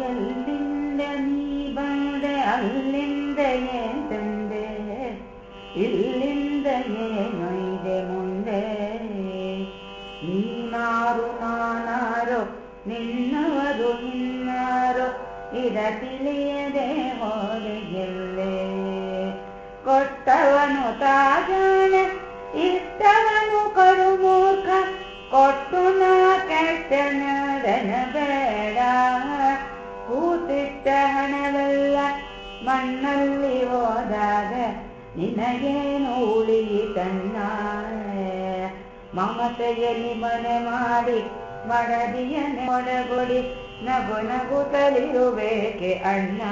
ಎಲ್ಲಿಂದ ನೀ ಬಂದೆ, ಅಲ್ಲಿಂದ ಏನ್ ತಂದೆ? ಇಲ್ಲಿಂದ ಏನೊಯ್ದೆ ಮುಂದೆ? ನೀನಾರು ನಾನಾರೋ ನಿನ್ನವರು ಇನ್ನಾರೋ, ಇದ ತಿಳಿಯದೆ ಹೋದೆ ಗೆಲ್ಲೆ ಕೊಟ್ಟವನು ತಾಜಾಣ ಇಟ್ಟವನು ಕಡುಮೂರ್ಖ ಕೊಟ್ಟು ನಾ ಕೆಟ್ಟನದನ ಬೇಡ. ಮಣ್ಣಲ್ಲಿ ಹೋದಾಗ ನಿನಗೇನು ಉಳಿಯಿತಣ್ಣ ಮಮತೆಯಲ್ಲಿ ಮನೆ ಮಾಡಿ ಮಡದಿಯನ್ನು ಒಡಗೊಡಿ ನಗು ನಗು ತಲಿರುಬೇಕೆ ಅಣ್ಣ?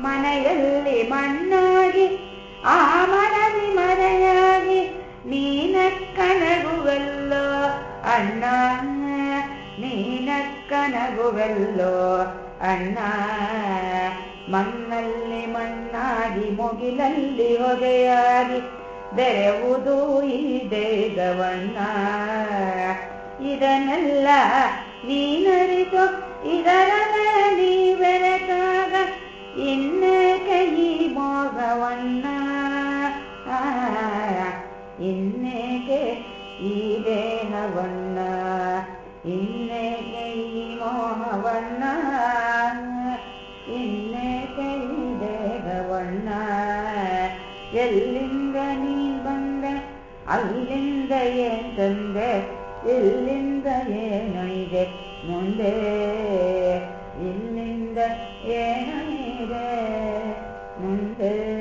ಮನೆಯಲ್ಲಿ ಮಣ್ಣಾಗಿ, ಆ ಮನವಿ ಮರೆಯಾಗಿ ಕನಗುವಲ್ಲೋ ಅಣ್ಣ? ನೀನ ಕನಗುವಲ್ಲೋ ಅಣ್ಣ? ಮಣ್ಣಲ್ಲಿ ಮಣ್ಣಾಗಿ, ಮುಗಿಲಲ್ಲಿ ಹೊಗೆಯಾಗಿ ಬೆರೆವುದು ಈ ದೇಗವನ್ನ. ಇದನ್ನೆಲ್ಲ ನೀನರಿತು ಇದರ ನೀ ಬೆರೆತಾಗ ಇನ್ನೇಕೆ ಈ ಮೋಗವನ್ನ. ಇನ್ನೇಕೆ ಈ ದೇಹವನ್ನ ಇನ್ನೇಕೆ ಈ ಮೋಹವನ್ನ ಎಲ್ಲಿಂದ ನೀ ಬಂದೆ? ಅಲ್ಲಿಂದ ಏನ್ ತಂದೆ? ಇಲ್ಲಿಂದ ಏನೈದೆ ಮುಂದೆ? ಇಲ್ಲಿಂದ ಏನೈದೆ ಮುಂದೆ?